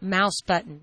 mouse button.